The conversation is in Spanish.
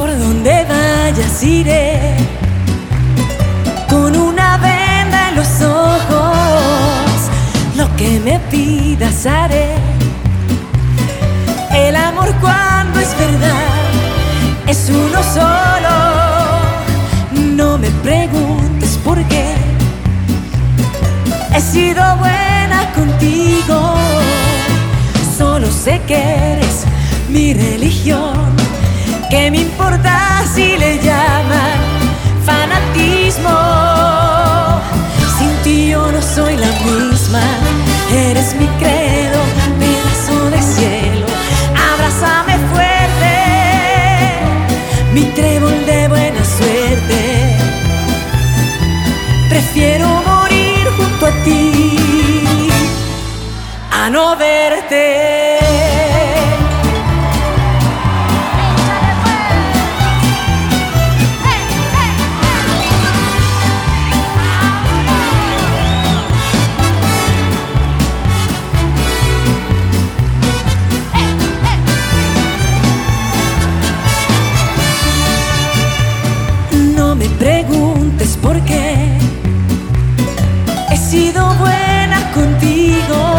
Por donde vayas iré con una venda en los ojos. Lo que me pidas haré. El amor cuando es verdad es uno solo. No me preguntes por qué. He sido buena contigo. Solo sé que eres mi religión. ¿Qué me importa si le llaman fanatismo? Sin ti yo no soy la misma. Eres mi credo, pedazo de cielo. Abrázame fuerte, mi trébol de buena suerte. Prefiero morir junto a ti a no verte. Preguntes por qué. He sido buena contigo.